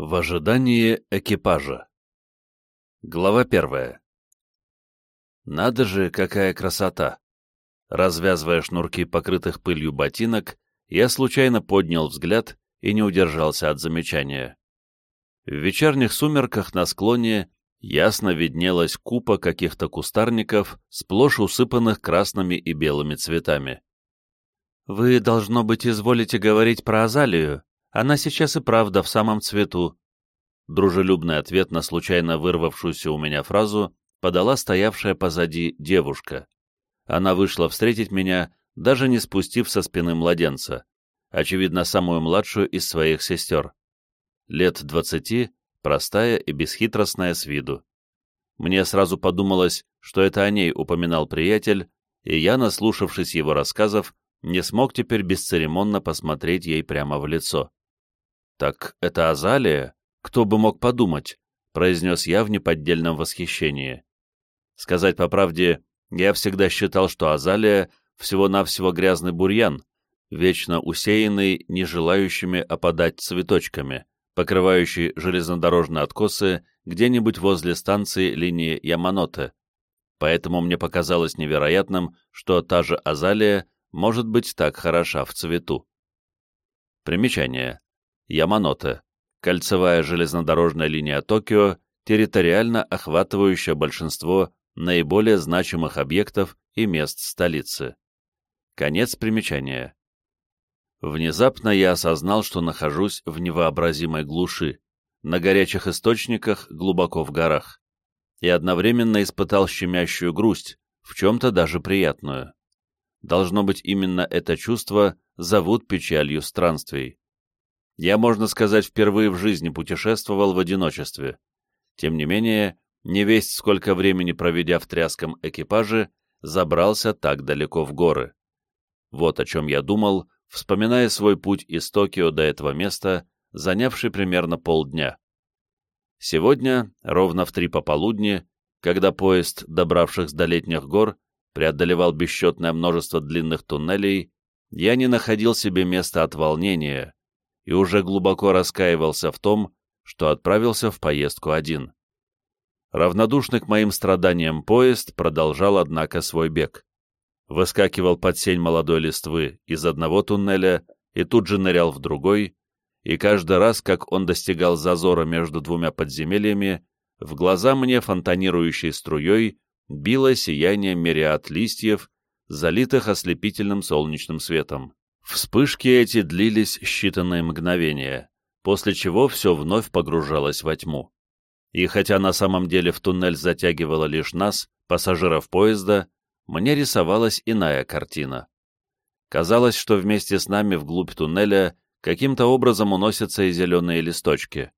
В ожидании экипажа. Глава первая. Надо же, какая красота! Развязывая шнурки покрытых пылью ботинок, я случайно поднял взгляд и не удержался от замечания. В вечерних сумерках на склоне ясно виднелась купа каких-то кустарников, сплошь усыпанных красными и белыми цветами. «Вы, должно быть, изволите говорить про азалию», она сейчас и правда в самом цвету. Дружелюбный ответ на случайно вырвавшуюся у меня фразу подала стоявшая позади девушка. Она вышла встретить меня, даже не спустив со спины младенца, очевидно, самую младшую из своих сестер. Лет двадцати, простая и бесхитростная с виду. Мне сразу подумалось, что это о ней упоминал приятель, и я, наслушавшись его рассказов, не смог теперь бесцеремонно посмотреть ей прямо в лицо. «Так это Азалия? Кто бы мог подумать?» — произнес я в неподдельном восхищении. Сказать по правде, я всегда считал, что Азалия — всего-навсего грязный бурьян, вечно усеянный, не желающими опадать цветочками, покрывающий железнодорожные откосы где-нибудь возле станции линии Яманоте. Поэтому мне показалось невероятным, что та же Азалия может быть так хороша в цвету. Примечание. Яманоте, кольцевая железнодорожная линия Токио, территориально охватывающая большинство наиболее значимых объектов и мест столицы. Конец примечания. Внезапно я осознал, что нахожусь в невообразимой глуши, на горячих источниках глубоко в горах, и одновременно испытал щемящую грусть, в чем-то даже приятную. Должно быть, именно это чувство зовут печалью странствий. Я, можно сказать, впервые в жизни путешествовал в одиночестве. Тем не менее, не весть сколько времени проведя в тряском экипаже, забрался так далеко в горы. Вот о чем я думал, вспоминая свой путь из Токио до этого места, занявший примерно полдня. Сегодня, ровно в три пополудни, когда поезд, добравших до летних гор, преодолевал бесчетное множество длинных туннелей, я не находил себе места от волнения, и уже глубоко раскаивался в том, что отправился в поездку один. Равнодушный к моим страданиям поезд продолжал, однако, свой бег. Выскакивал под сень молодой листвы из одного туннеля и тут же нырял в другой, и каждый раз, как он достигал зазора между двумя подземельями, в глаза мне фонтанирующей струей било сияние мириад листьев, залитых ослепительным солнечным светом. Вспышки эти длились считанные мгновения, после чего все вновь погружалось во тьму. И хотя на самом деле в туннель затягивало лишь нас, пассажиров поезда, мне рисовалась иная картина. Казалось, что вместе с нами вглубь туннеля каким-то образом уносятся и зеленые листочки,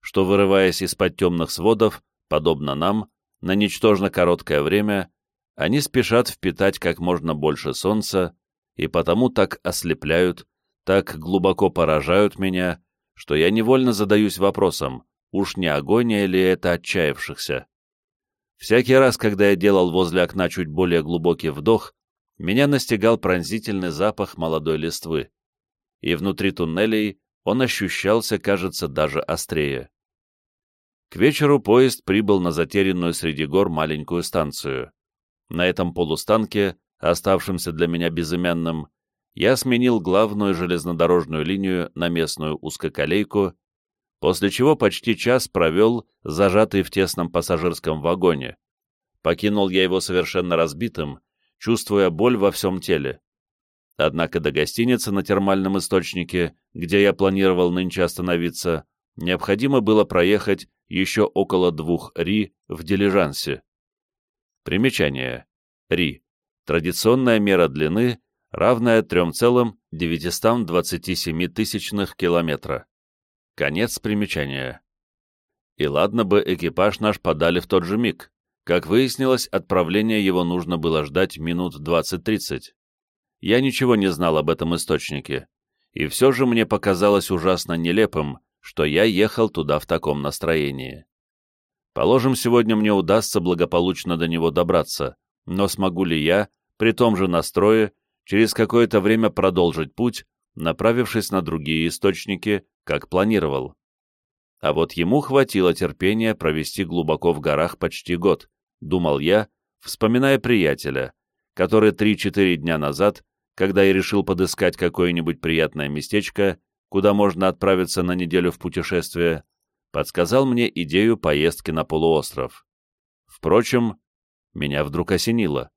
что, вырываясь из-под темных сводов, подобно нам, на ничтожно короткое время, они спешат впитать как можно больше солнца и потому так ослепляют, так глубоко поражают меня, что я невольно задаюсь вопросом, уж не агония ли это отчаявшихся. Всякий раз, когда я делал возле окна чуть более глубокий вдох, меня настигал пронзительный запах молодой листвы, и внутри туннелей он ощущался, кажется, даже острее. К вечеру поезд прибыл на затерянную среди гор маленькую станцию. На этом полустанке оставшимся для меня безымянным, я сменил главную железнодорожную линию на местную узкоколейку, после чего почти час провел, зажатый в тесном пассажирском вагоне. Покинул я его совершенно разбитым, чувствуя боль во всем теле. Однако до гостиницы на термальном источнике, где я планировал нынче остановиться, необходимо было проехать еще около двух ри в дилижансе. Примечание. Ри традиционная мера длины, равная 3,927 километра. Конец примечания. И ладно бы экипаж наш подали в тот же миг. Как выяснилось, отправление его нужно было ждать минут 20-30. Я ничего не знал об этом источнике, и все же мне показалось ужасно нелепым, что я ехал туда в таком настроении. Положим, сегодня мне удастся благополучно до него добраться, но смогу ли я, при том же настрое, через какое-то время продолжить путь, направившись на другие источники, как планировал? А вот ему хватило терпения провести глубоко в горах почти год, думал я, вспоминая приятеля, который три-четыре дня назад, когда я решил подыскать какое-нибудь приятное местечко, куда можно отправиться на неделю в путешествие, подсказал мне идею поездки на полуостров. Впрочем, меня вдруг осенило.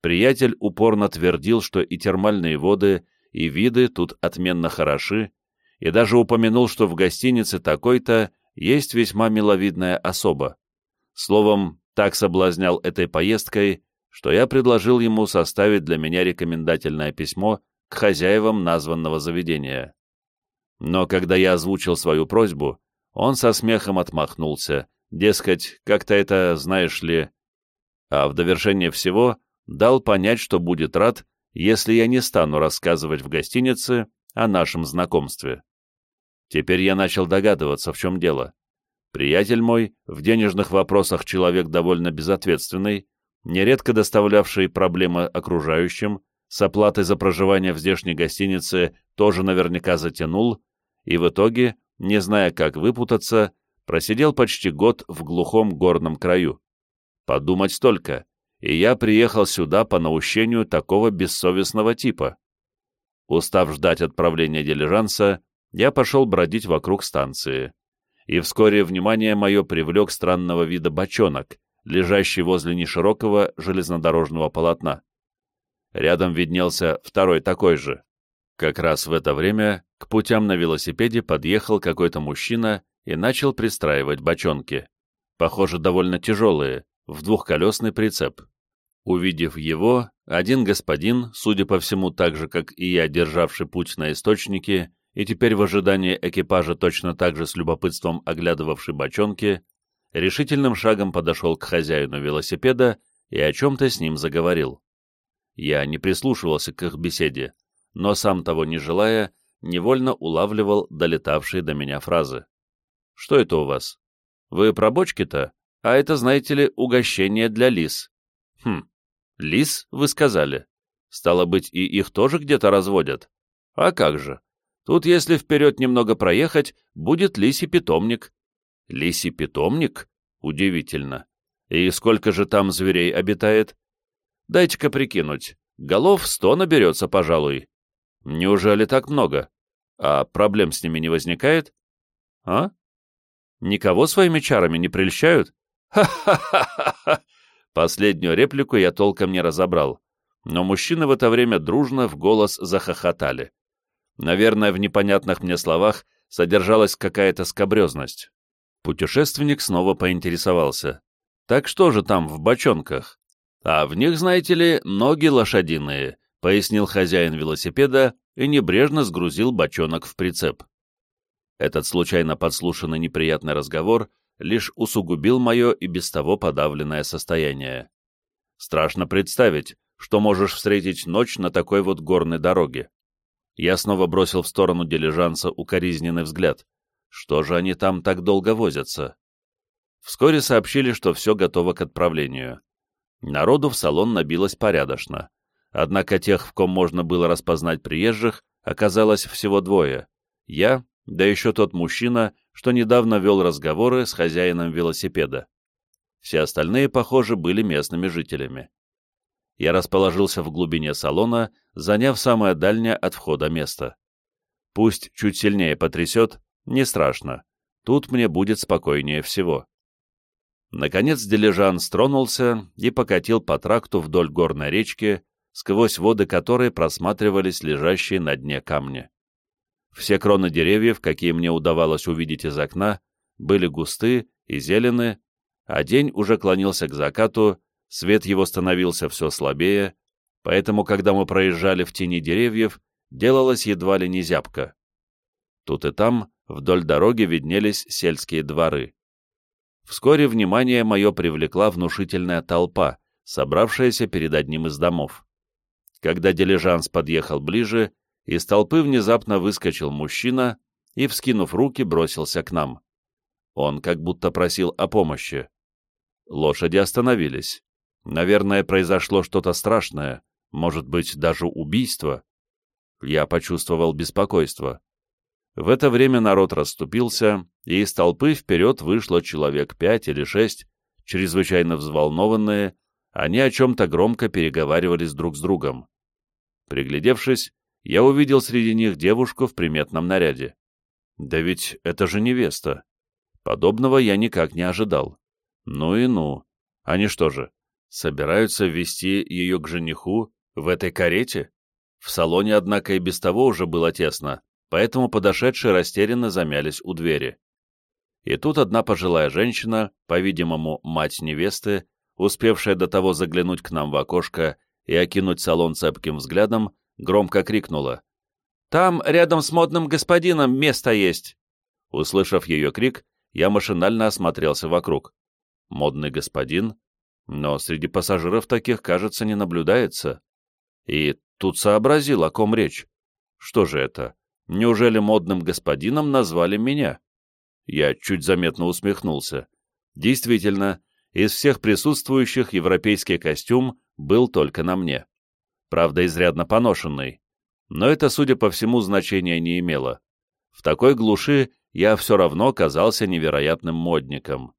Приятель упорно твердил, что и термальные воды, и виды тут отменно хороши, и даже упомянул, что в гостинице такой-то есть весьма миловидная особа. Словом, так соблазнял этой поездкой, что я предложил ему составить для меня рекомендательное письмо к хозяевам названного заведения. Но когда я озвучил свою просьбу, он со смехом отмахнулся, дескать, как-то это, знаешь ли... А в довершение всего дал понять, что будет рад, если я не стану рассказывать в гостинице о нашем знакомстве. Теперь я начал догадываться, в чем дело. Приятель мой, в денежных вопросах человек довольно безответственный, нередко доставлявший проблемы окружающим, с оплатой за проживание в здешней гостинице тоже наверняка затянул, и в итоге, не зная, как выпутаться, просидел почти год в глухом горном краю. Подумать только, и я приехал сюда по наущению такого бессовестного типа. Устав ждать отправления дилижанса, я пошел бродить вокруг станции. И вскоре внимание мое привлек странного вида бочонок, лежащий возле неширокого железнодорожного полотна. Рядом виднелся второй такой же. Как раз в это время к путям на велосипеде подъехал какой-то мужчина и начал пристраивать бочонки. Похоже, довольно тяжелые, в двухколесный прицеп. Увидев его, один господин, судя по всему так же, как и я, державший путь на источнике, и теперь в ожидании экипажа точно так же с любопытством оглядывавший бочонки, решительным шагом подошел к хозяину велосипеда и о чем-то с ним заговорил. Я не прислушивался к их беседе, но сам того не желая, невольно улавливал долетавшие до меня фразы. «Что это у вас? Вы про бочки-то? А это, знаете ли, угощение для лис». «Хм, лис, вы сказали. Стало быть, и их тоже где-то разводят? А как же? Тут, если вперед немного проехать, будет лисий питомник. Лисий питомник? Удивительно. И сколько же там зверей обитает? Дайте-ка прикинуть. Голов сто наберется, пожалуй. Неужели так много? А проблем с ними не возникает? А? Никого своими чарами не прельщают? Ха-ха-ха-ха! Последнюю реплику я толком не разобрал, но мужчины в это время дружно в голос захохотали. Наверное, в непонятных мне словах содержалась какая-то скобрезность. Путешественник снова поинтересовался. «Так что же там в бочонках?» «А в них, знаете ли, ноги лошадиные», — пояснил хозяин велосипеда и небрежно сгрузил бочонок в прицеп. Этот случайно подслушанный неприятный разговор лишь усугубил мое и без того подавленное состояние. Страшно представить, что можешь встретить ночь на такой вот горной дороге. Я снова бросил в сторону дилижанса укоризненный взгляд. Что же они там так долго возятся? Вскоре сообщили, что все готово к отправлению. Народу в салон набилось порядочно. Однако тех, в ком можно было распознать приезжих, оказалось всего двое. Я, да еще тот мужчина, что недавно вел разговоры с хозяином велосипеда. Все остальные, похоже, были местными жителями я расположился в глубине салона, заняв самое дальнее от входа место. Пусть чуть сильнее потрясет, не страшно. Тут мне будет спокойнее всего. Наконец дилижан стронулся и покатил по тракту вдоль горной речки, сквозь воды которой просматривались лежащие на дне камни. Все кроны деревьев, какие мне удавалось увидеть из окна, были густы и зелены, а день уже клонился к закату, Свет его становился все слабее, поэтому, когда мы проезжали в тени деревьев, делалось едва ли не зябко. Тут и там, вдоль дороги, виднелись сельские дворы. Вскоре внимание мое привлекла внушительная толпа, собравшаяся перед одним из домов. Когда дилижанс подъехал ближе, из толпы внезапно выскочил мужчина и, вскинув руки, бросился к нам. Он как будто просил о помощи. Лошади остановились. Наверное, произошло что-то страшное, может быть, даже убийство. Я почувствовал беспокойство. В это время народ расступился, и из толпы вперед вышло человек пять или шесть, чрезвычайно взволнованные, они о чем-то громко переговаривались друг с другом. Приглядевшись, я увидел среди них девушку в приметном наряде. Да ведь это же невеста. Подобного я никак не ожидал. Ну и ну. Они что же, собираются ввести ее к жениху в этой карете? В салоне, однако, и без того уже было тесно, поэтому подошедшие растерянно замялись у двери. И тут одна пожилая женщина, по-видимому, мать невесты, успевшая до того заглянуть к нам в окошко и окинуть салон цепким взглядом, громко крикнула. «Там, рядом с модным господином, место есть!» Услышав ее крик, я машинально осмотрелся вокруг. Модный господин? Но среди пассажиров таких, кажется, не наблюдается. И тут сообразил, о ком речь. Что же это? Неужели модным господином назвали меня? Я чуть заметно усмехнулся. Действительно, из всех присутствующих европейский костюм был только на мне. Правда, изрядно поношенный. Но это, судя по всему, значения не имело. В такой глуши я все равно казался невероятным модником.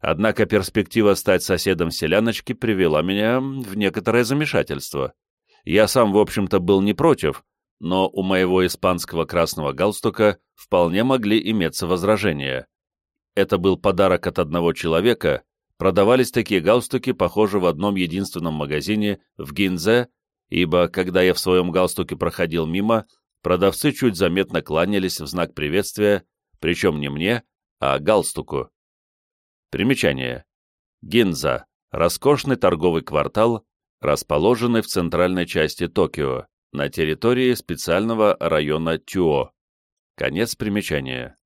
Однако перспектива стать соседом селяночки привела меня в некоторое замешательство. Я сам, в общем-то, был не против, но у моего испанского красного галстука вполне могли иметься возражения. Это был подарок от одного человека, продавались такие галстуки, похоже, в одном единственном магазине в Гинзе, ибо, когда я в своем галстуке проходил мимо, продавцы чуть заметно кланялись в знак приветствия, причем не мне, а галстуку. Примечание. Гинза – роскошный торговый квартал, расположенный в центральной части Токио, на территории специального района Тюо. Конец примечания.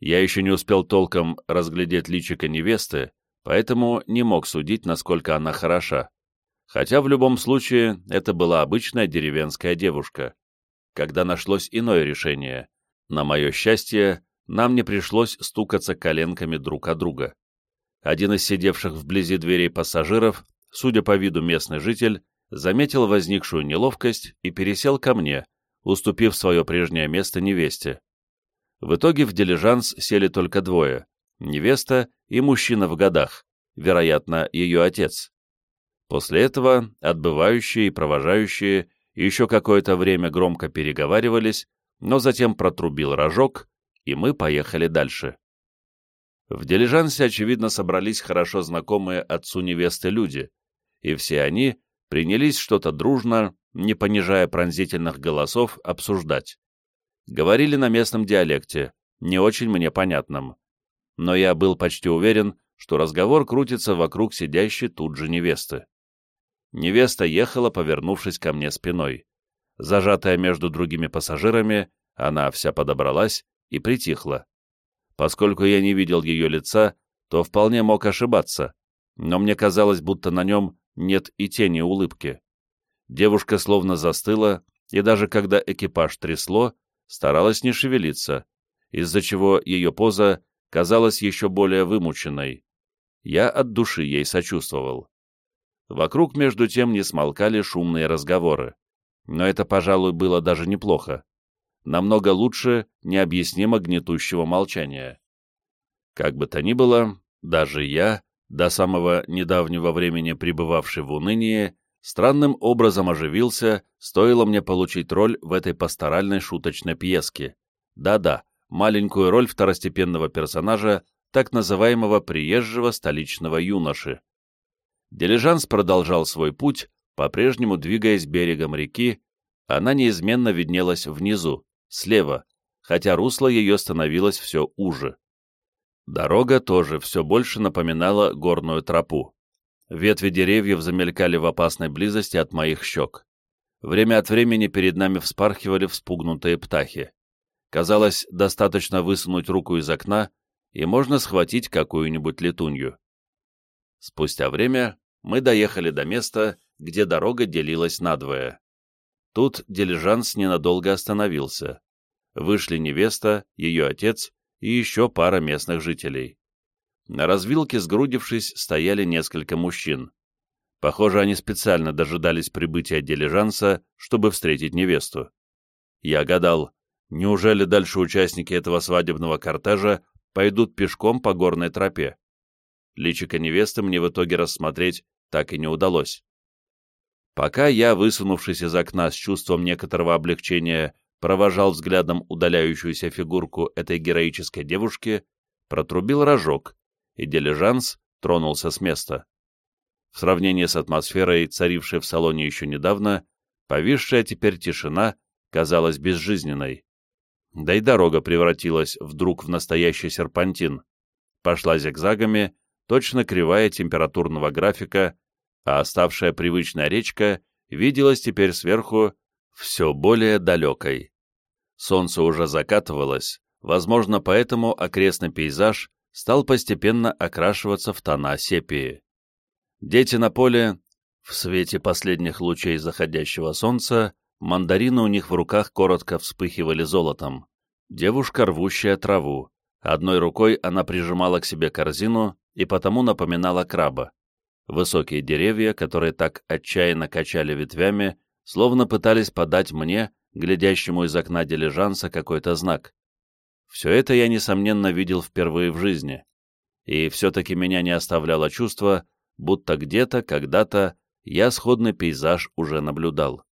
Я еще не успел толком разглядеть личико невесты, поэтому не мог судить, насколько она хороша. Хотя в любом случае это была обычная деревенская девушка. Когда нашлось иное решение, на мое счастье, нам не пришлось стукаться коленками друг о друга. Один из сидевших вблизи дверей пассажиров, судя по виду местный житель, заметил возникшую неловкость и пересел ко мне, уступив свое прежнее место невесте. В итоге в дилижанс сели только двое невеста и мужчина в годах, вероятно, ее отец. После этого отбывающие и провожающие еще какое-то время громко переговаривались, но затем протрубил рожок, и мы поехали дальше. В дилижансе, очевидно, собрались хорошо знакомые отцу невесты люди, и все они принялись что-то дружно, не понижая пронзительных голосов, обсуждать. Говорили на местном диалекте, не очень мне понятном но я был почти уверен, что разговор крутится вокруг сидящей тут же невесты. Невеста ехала, повернувшись ко мне спиной. Зажатая между другими пассажирами, она вся подобралась и притихла. Поскольку я не видел ее лица, то вполне мог ошибаться, но мне казалось, будто на нем нет и тени улыбки. Девушка словно застыла, и даже когда экипаж трясло, старалась не шевелиться, из-за чего ее поза казалась еще более вымученной. Я от души ей сочувствовал. Вокруг, между тем, не смолкали шумные разговоры. Но это, пожалуй, было даже неплохо. Намного лучше необъяснимо гнетущего молчания. Как бы то ни было, даже я, до самого недавнего времени пребывавший в унынии, странным образом оживился, стоило мне получить роль в этой пасторальной шуточной пьеске. Да-да, маленькую роль второстепенного персонажа, так называемого приезжего столичного юноши. Дилижанс продолжал свой путь, по-прежнему двигаясь берегом реки, она неизменно виднелась внизу, слева, хотя русло ее становилось все уже. Дорога тоже все больше напоминала горную тропу. Ветви деревьев замелькали в опасной близости от моих щек. Время от времени перед нами вспархивали вспугнутые птахи. Казалось, достаточно высунуть руку из окна, и можно схватить какую-нибудь летунью. Спустя время мы доехали до места, где дорога делилась надвое. Тут дилижанс ненадолго остановился. Вышли невеста, ее отец и еще пара местных жителей. На развилке, сгрудившись, стояли несколько мужчин. Похоже, они специально дожидались прибытия дилижанса, чтобы встретить невесту. Я гадал, Неужели дальше участники этого свадебного кортежа пойдут пешком по горной тропе? Личико невесты мне в итоге рассмотреть так и не удалось. Пока я, высунувшись из окна с чувством некоторого облегчения, провожал взглядом удаляющуюся фигурку этой героической девушки, протрубил рожок, и дилижанс тронулся с места. В сравнении с атмосферой, царившей в салоне еще недавно, повисшая теперь тишина казалась безжизненной. Да и дорога превратилась вдруг в настоящий серпантин. Пошла зигзагами, точно кривая температурного графика, а оставшая привычная речка виделась теперь сверху все более далекой. Солнце уже закатывалось, возможно, поэтому окрестный пейзаж стал постепенно окрашиваться в тона сепии. Дети на поле, в свете последних лучей заходящего солнца, мандарины у них в руках коротко вспыхивали золотом. Девушка, рвущая траву. Одной рукой она прижимала к себе корзину и потому напоминала краба. Высокие деревья, которые так отчаянно качали ветвями, словно пытались подать мне, глядящему из окна дилижанса, какой-то знак. Все это я, несомненно, видел впервые в жизни. И все-таки меня не оставляло чувство, будто где-то, когда-то я сходный пейзаж уже наблюдал.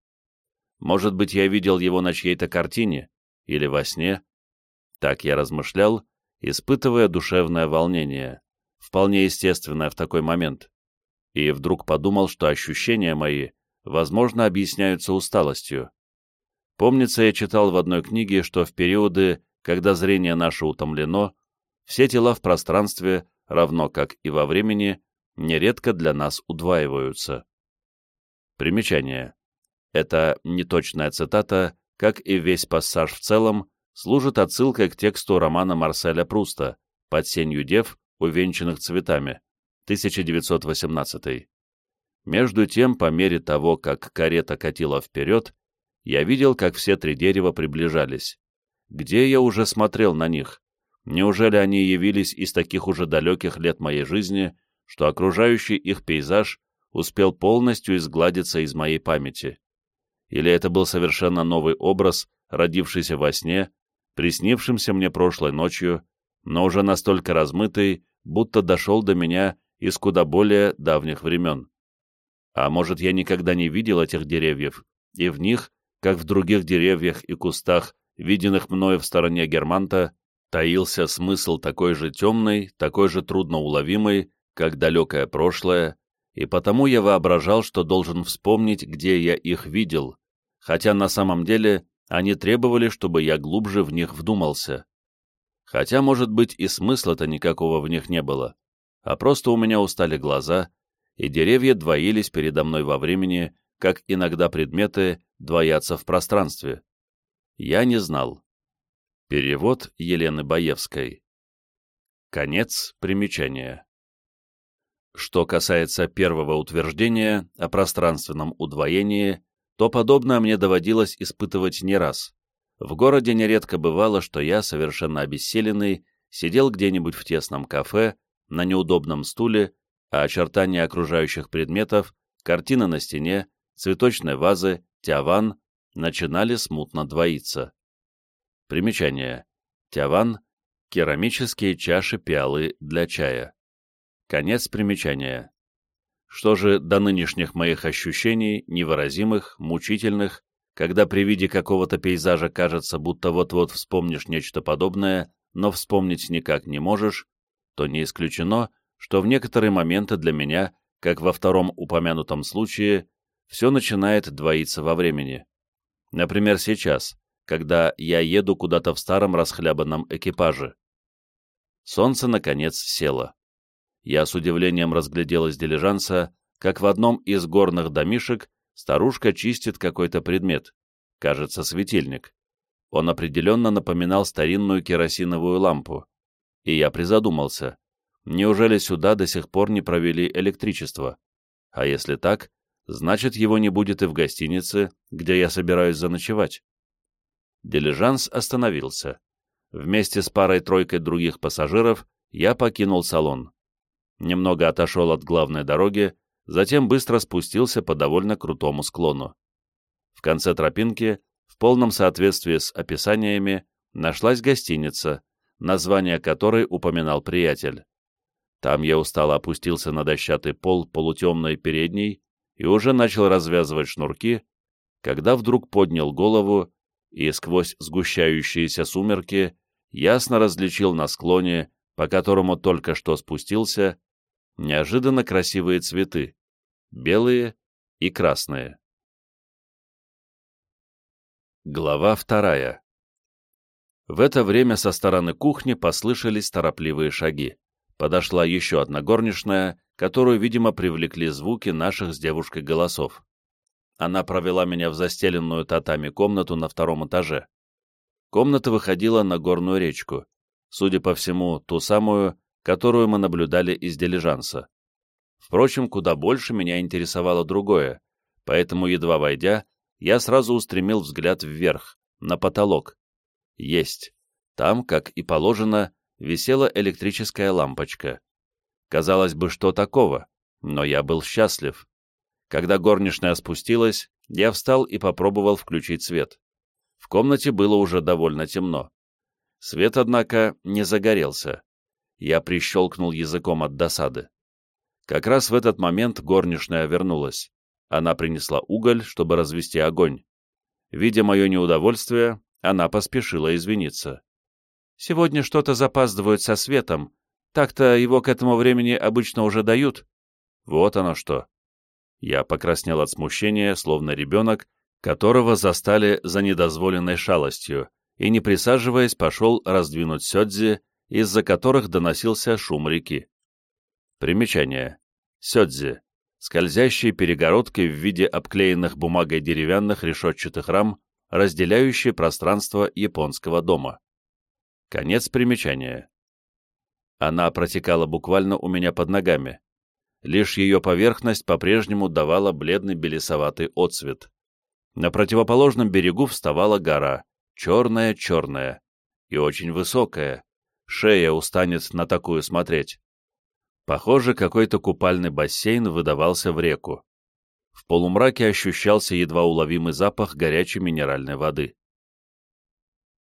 Может быть, я видел его на чьей-то картине или во сне? Так я размышлял, испытывая душевное волнение, вполне естественное в такой момент. И вдруг подумал, что ощущения мои, возможно, объясняются усталостью. Помнится, я читал в одной книге, что в периоды, когда зрение наше утомлено, все тела в пространстве, равно как и во времени, нередко для нас удваиваются. Примечание. Это неточная цитата, как и весь пассаж в целом, служит отсылкой к тексту романа Марселя Пруста «Под сенью дев, увенчанных цветами», 1918. Между тем, по мере того, как карета катила вперед, я видел, как все три дерева приближались. Где я уже смотрел на них? Неужели они явились из таких уже далеких лет моей жизни, что окружающий их пейзаж успел полностью изгладиться из моей памяти. Или это был совершенно новый образ, родившийся во сне, приснившимся мне прошлой ночью, но уже настолько размытый, будто дошел до меня из куда более давних времен. А может, я никогда не видел этих деревьев, и в них, как в других деревьях и кустах, виденных мною в стороне Германта, таился смысл такой же темный, такой же трудноуловимый, как далекое прошлое, и потому я воображал, что должен вспомнить, где я их видел, хотя на самом деле они требовали, чтобы я глубже в них вдумался. Хотя, может быть, и смысла-то никакого в них не было, а просто у меня устали глаза, и деревья двоились передо мной во времени, как иногда предметы двоятся в пространстве. Я не знал. Перевод Елены Баевской. Конец примечания. Что касается первого утверждения о пространственном удвоении, то подобное мне доводилось испытывать не раз. В городе нередко бывало, что я, совершенно обессиленный, сидел где-нибудь в тесном кафе, на неудобном стуле, а очертания окружающих предметов, картины на стене, цветочной вазы, тяван начинали смутно двоиться. Примечание. Тяван — керамические чаши-пиалы для чая. Конец примечания. Что же до нынешних моих ощущений, невыразимых, мучительных, когда при виде какого-то пейзажа кажется, будто вот-вот вспомнишь нечто подобное, но вспомнить никак не можешь, то не исключено, что в некоторые моменты для меня, как во втором упомянутом случае, все начинает двоиться во времени. Например, сейчас, когда я еду куда-то в старом расхлябанном экипаже. Солнце, наконец, село я с удивлением разглядел из дилижанса, как в одном из горных домишек старушка чистит какой-то предмет, кажется, светильник. Он определенно напоминал старинную керосиновую лампу. И я призадумался, неужели сюда до сих пор не провели электричество? А если так, значит его не будет и в гостинице, где я собираюсь заночевать. Дилижанс остановился. Вместе с парой-тройкой других пассажиров я покинул салон немного отошел от главной дороги, затем быстро спустился по довольно крутому склону. В конце тропинки В полном соответствии с описаниями нашлась гостиница, название которой упоминал приятель. Там я устало опустился на дощатый пол полутемной передней и уже начал развязывать шнурки, когда вдруг поднял голову и сквозь сгущающиеся сумерки ясно различил на склоне, по которому только что спустился, неожиданно красивые цветы, белые и красные. Глава вторая В это время со стороны кухни послышались торопливые шаги. Подошла еще одна горничная, которую, видимо, привлекли звуки наших с девушкой голосов. Она провела меня в застеленную татами комнату на втором этаже. Комната выходила на горную речку, судя по всему, ту самую, которую мы наблюдали из дилижанса. Впрочем, куда больше меня интересовало другое, поэтому, едва войдя, я сразу устремил взгляд вверх, на потолок. Есть. Там, как и положено, висела электрическая лампочка. Казалось бы, что такого, но я был счастлив. Когда горничная спустилась, я встал и попробовал включить свет. В комнате было уже довольно темно. Свет, однако, не загорелся. Я прищелкнул языком от досады. Как раз в этот момент горничная вернулась. Она принесла уголь, чтобы развести огонь. Видя мое неудовольствие, она поспешила извиниться. «Сегодня что-то запаздывают со светом. Так-то его к этому времени обычно уже дают». «Вот оно что». Я покраснел от смущения, словно ребенок, которого застали за недозволенной шалостью, и, не присаживаясь, пошел раздвинуть сёдзи, из-за которых доносился шум реки. Примечание. Сёдзи скользящие перегородки в виде обклеенных бумагой деревянных решетчатых рам, разделяющие пространство японского дома. Конец примечания. Она протекала буквально у меня под ногами. Лишь ее поверхность по-прежнему давала бледный белесоватый отцвет. На противоположном берегу вставала гора, черная-черная и очень высокая. Шея устанет на такую смотреть. Похоже, какой-то купальный бассейн выдавался в реку. В полумраке ощущался едва уловимый запах горячей минеральной воды.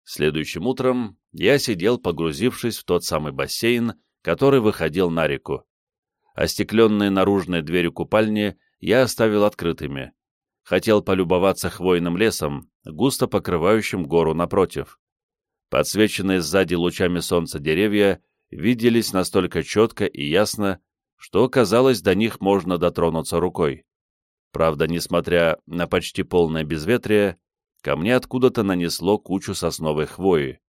Следующим утром я сидел, погрузившись в тот самый бассейн, который выходил на реку. Остекленные наружные двери купальни я оставил открытыми. Хотел полюбоваться хвойным лесом, густо покрывающим гору напротив. Подсвеченные сзади лучами солнца деревья виделись настолько четко и ясно, что, казалось, до них можно дотронуться рукой. Правда, несмотря на почти полное безветрие, ко мне откуда-то нанесло кучу сосновой хвои.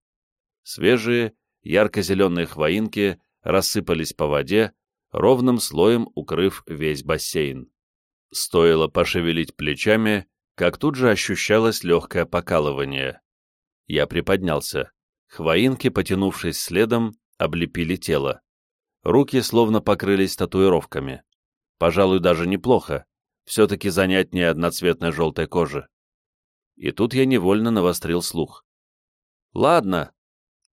Свежие, ярко-зеленые хвоинки рассыпались по воде, ровным слоем укрыв весь бассейн. Стоило пошевелить плечами, как тут же ощущалось легкое покалывание. Я приподнялся. Хвоинки, потянувшись следом, облепили тело. Руки словно покрылись татуировками. Пожалуй, даже неплохо. Все-таки занятнее одноцветной желтой кожи. И тут я невольно навострил слух. «Ладно».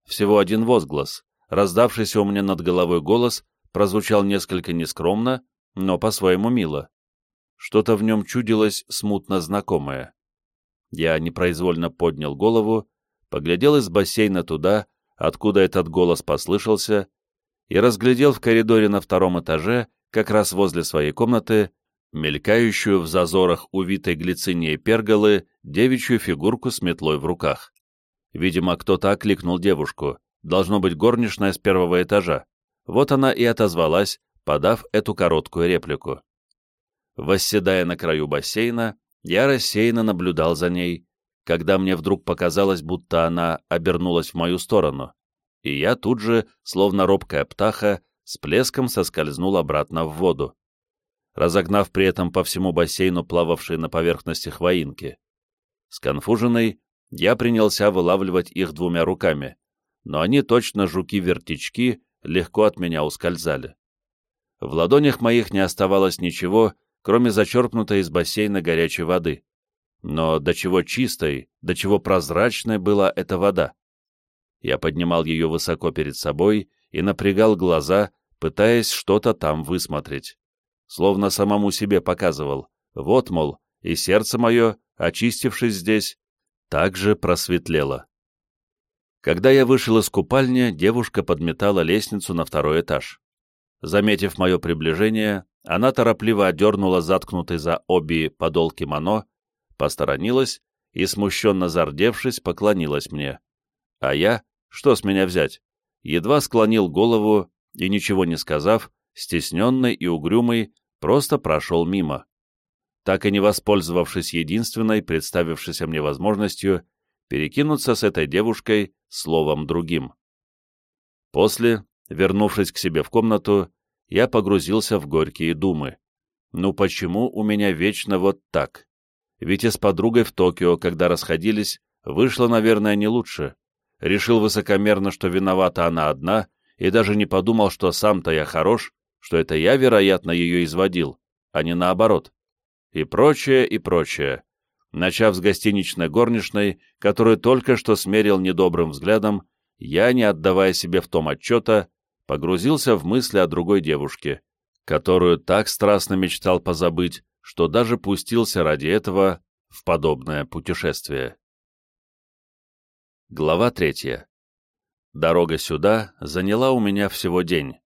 Всего один возглас. Раздавшийся у меня над головой голос прозвучал несколько нескромно, но по-своему мило. Что-то в нем чудилось смутно знакомое. Я непроизвольно поднял голову, поглядел из бассейна туда, откуда этот голос послышался, и разглядел в коридоре на втором этаже, как раз возле своей комнаты, мелькающую в зазорах увитой глицинией перголы девичью фигурку с метлой в руках. Видимо, кто-то окликнул девушку, должно быть горничная с первого этажа. Вот она и отозвалась, подав эту короткую реплику. Восседая на краю бассейна, я рассеянно наблюдал за ней, когда мне вдруг показалось, будто она обернулась в мою сторону, и я тут же, словно робкая птаха, с плеском соскользнул обратно в воду, разогнав при этом по всему бассейну плававшие на поверхности хвоинки. Сконфуженный, я принялся вылавливать их двумя руками, но они точно жуки-вертички легко от меня ускользали. В ладонях моих не оставалось ничего, кроме зачерпнутой из бассейна горячей воды. Но до чего чистой, до чего прозрачной была эта вода. Я поднимал ее высоко перед собой и напрягал глаза, пытаясь что-то там высмотреть. Словно самому себе показывал. Вот, мол, и сердце мое, очистившись здесь, также просветлело. Когда я вышел из купальни, девушка подметала лестницу на второй этаж. Заметив мое приближение, она торопливо одернула заткнутый за оби подол кимоно, посторонилась и, смущенно зардевшись, поклонилась мне. А я, что с меня взять, едва склонил голову и, ничего не сказав, стесненный и угрюмый, просто прошел мимо. Так и не воспользовавшись единственной, представившейся мне возможностью, перекинуться с этой девушкой словом другим. После, вернувшись к себе в комнату, я погрузился в горькие думы. Ну почему у меня вечно вот так? Ведь и с подругой в Токио, когда расходились, вышло, наверное, не лучше. Решил высокомерно, что виновата она одна, и даже не подумал, что сам-то я хорош, что это я, вероятно, ее изводил, а не наоборот. И прочее, и прочее начав с гостиничной горничной, которую только что смерил недобрым взглядом, я, не отдавая себе в том отчета, погрузился в мысли о другой девушке, которую так страстно мечтал позабыть, что даже пустился ради этого в подобное путешествие. Глава третья. Дорога сюда заняла у меня всего день,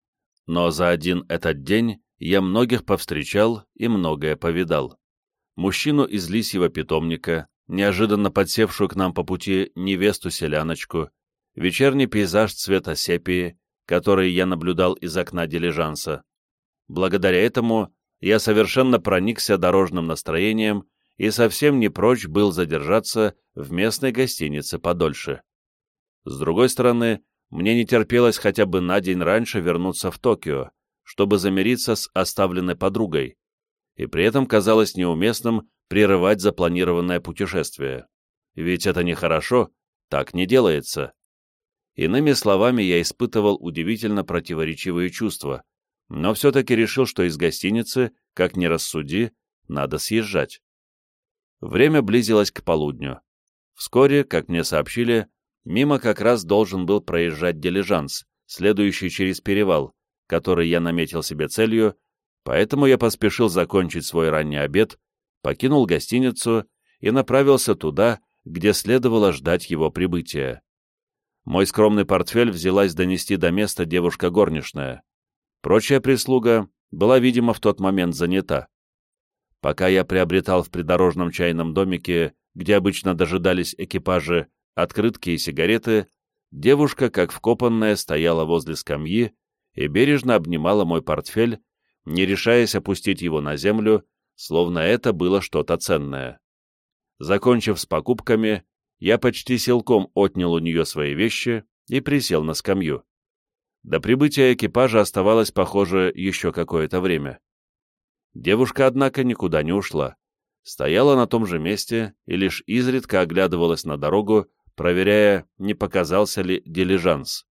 но за один этот день я многих повстречал и многое повидал мужчину из лисьего питомника, неожиданно подсевшую к нам по пути невесту-селяночку, вечерний пейзаж цвета сепии, который я наблюдал из окна дилижанса. Благодаря этому я совершенно проникся дорожным настроением и совсем не прочь был задержаться в местной гостинице подольше. С другой стороны, мне не терпелось хотя бы на день раньше вернуться в Токио, чтобы замириться с оставленной подругой, и при этом казалось неуместным прерывать запланированное путешествие. Ведь это нехорошо, так не делается. Иными словами, я испытывал удивительно противоречивые чувства, но все-таки решил, что из гостиницы, как ни рассуди, надо съезжать. Время близилось к полудню. Вскоре, как мне сообщили, мимо как раз должен был проезжать дилижанс, следующий через перевал, который я наметил себе целью Поэтому я поспешил закончить свой ранний обед, покинул гостиницу и направился туда, где следовало ждать его прибытия. Мой скромный портфель взялась донести до места девушка горничная. Прочая прислуга была, видимо, в тот момент занята. Пока я приобретал в придорожном чайном домике, где обычно дожидались экипажи, открытки и сигареты, девушка, как вкопанная, стояла возле скамьи и бережно обнимала мой портфель, не решаясь опустить его на землю, словно это было что-то ценное. Закончив с покупками, я почти силком отнял у нее свои вещи и присел на скамью. До прибытия экипажа оставалось, похоже, еще какое-то время. Девушка, однако, никуда не ушла. Стояла на том же месте и лишь изредка оглядывалась на дорогу, проверяя, не показался ли дилижанс.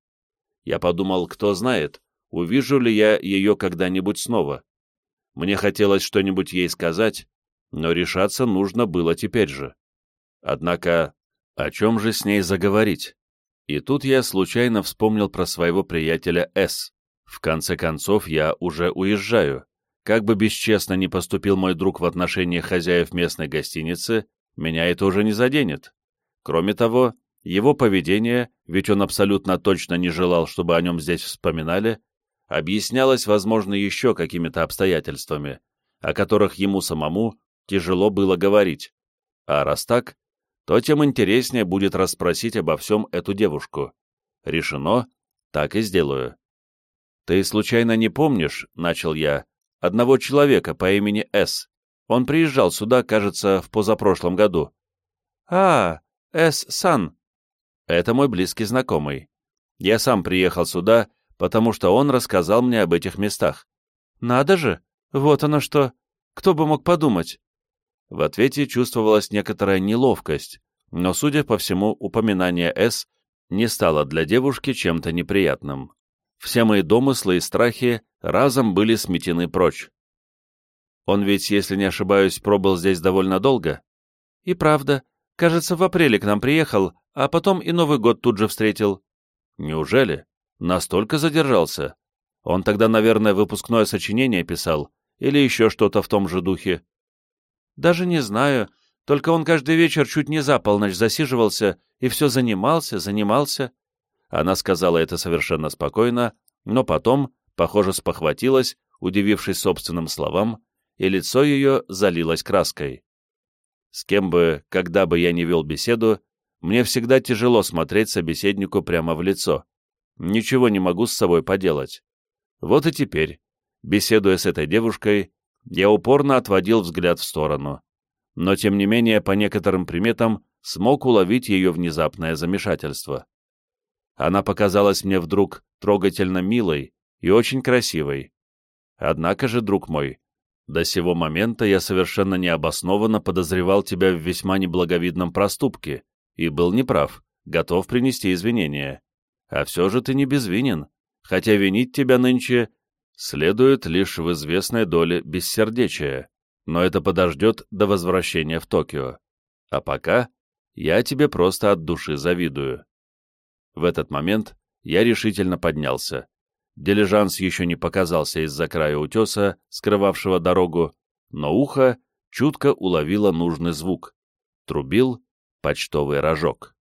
Я подумал, кто знает, увижу ли я ее когда-нибудь снова. Мне хотелось что-нибудь ей сказать, но решаться нужно было теперь же. Однако, о чем же с ней заговорить? И тут я случайно вспомнил про своего приятеля С. В конце концов, я уже уезжаю. Как бы бесчестно ни поступил мой друг в отношении хозяев местной гостиницы, меня это уже не заденет. Кроме того, его поведение, ведь он абсолютно точно не желал, чтобы о нем здесь вспоминали, объяснялось, возможно, еще какими-то обстоятельствами, о которых ему самому тяжело было говорить. А раз так, то тем интереснее будет расспросить обо всем эту девушку. Решено, так и сделаю. «Ты случайно не помнишь, — начал я, — одного человека по имени С. Он приезжал сюда, кажется, в позапрошлом году». «А, С-сан». «Это мой близкий знакомый. Я сам приехал сюда потому что он рассказал мне об этих местах. «Надо же! Вот оно что! Кто бы мог подумать!» В ответе чувствовалась некоторая неловкость, но, судя по всему, упоминание «С» не стало для девушки чем-то неприятным. Все мои домыслы и страхи разом были сметены прочь. Он ведь, если не ошибаюсь, пробыл здесь довольно долго. И правда, кажется, в апреле к нам приехал, а потом и Новый год тут же встретил. Неужели? Настолько задержался? Он тогда, наверное, выпускное сочинение писал, или еще что-то в том же духе. Даже не знаю, Только он каждый вечер чуть не за полночь засиживался и все занимался, занимался. Она сказала это совершенно спокойно, но потом, похоже, спохватилась, удивившись собственным словам, и лицо ее залилось краской. С кем бы, когда бы я ни вел беседу, мне всегда тяжело смотреть собеседнику прямо в лицо. Ничего не могу с собой поделать. Вот и теперь, беседуя с этой девушкой, я упорно отводил взгляд в сторону. Но, тем не менее, по некоторым приметам, смог уловить ее внезапное замешательство. Она показалась мне вдруг трогательно милой и очень красивой. Однако же, друг мой, до сего момента я совершенно необоснованно подозревал тебя в весьма неблаговидном проступке и был неправ, готов принести извинения. А все же ты не безвинен, хотя винить тебя нынче следует лишь в известной доле бессердечия, но это подождет до возвращения в Токио. А пока я тебе просто от души завидую. В этот момент я решительно поднялся. Дилижанс еще не показался из-за края утеса, скрывавшего дорогу, но ухо чутко уловило нужный звук. Трубил почтовый рожок.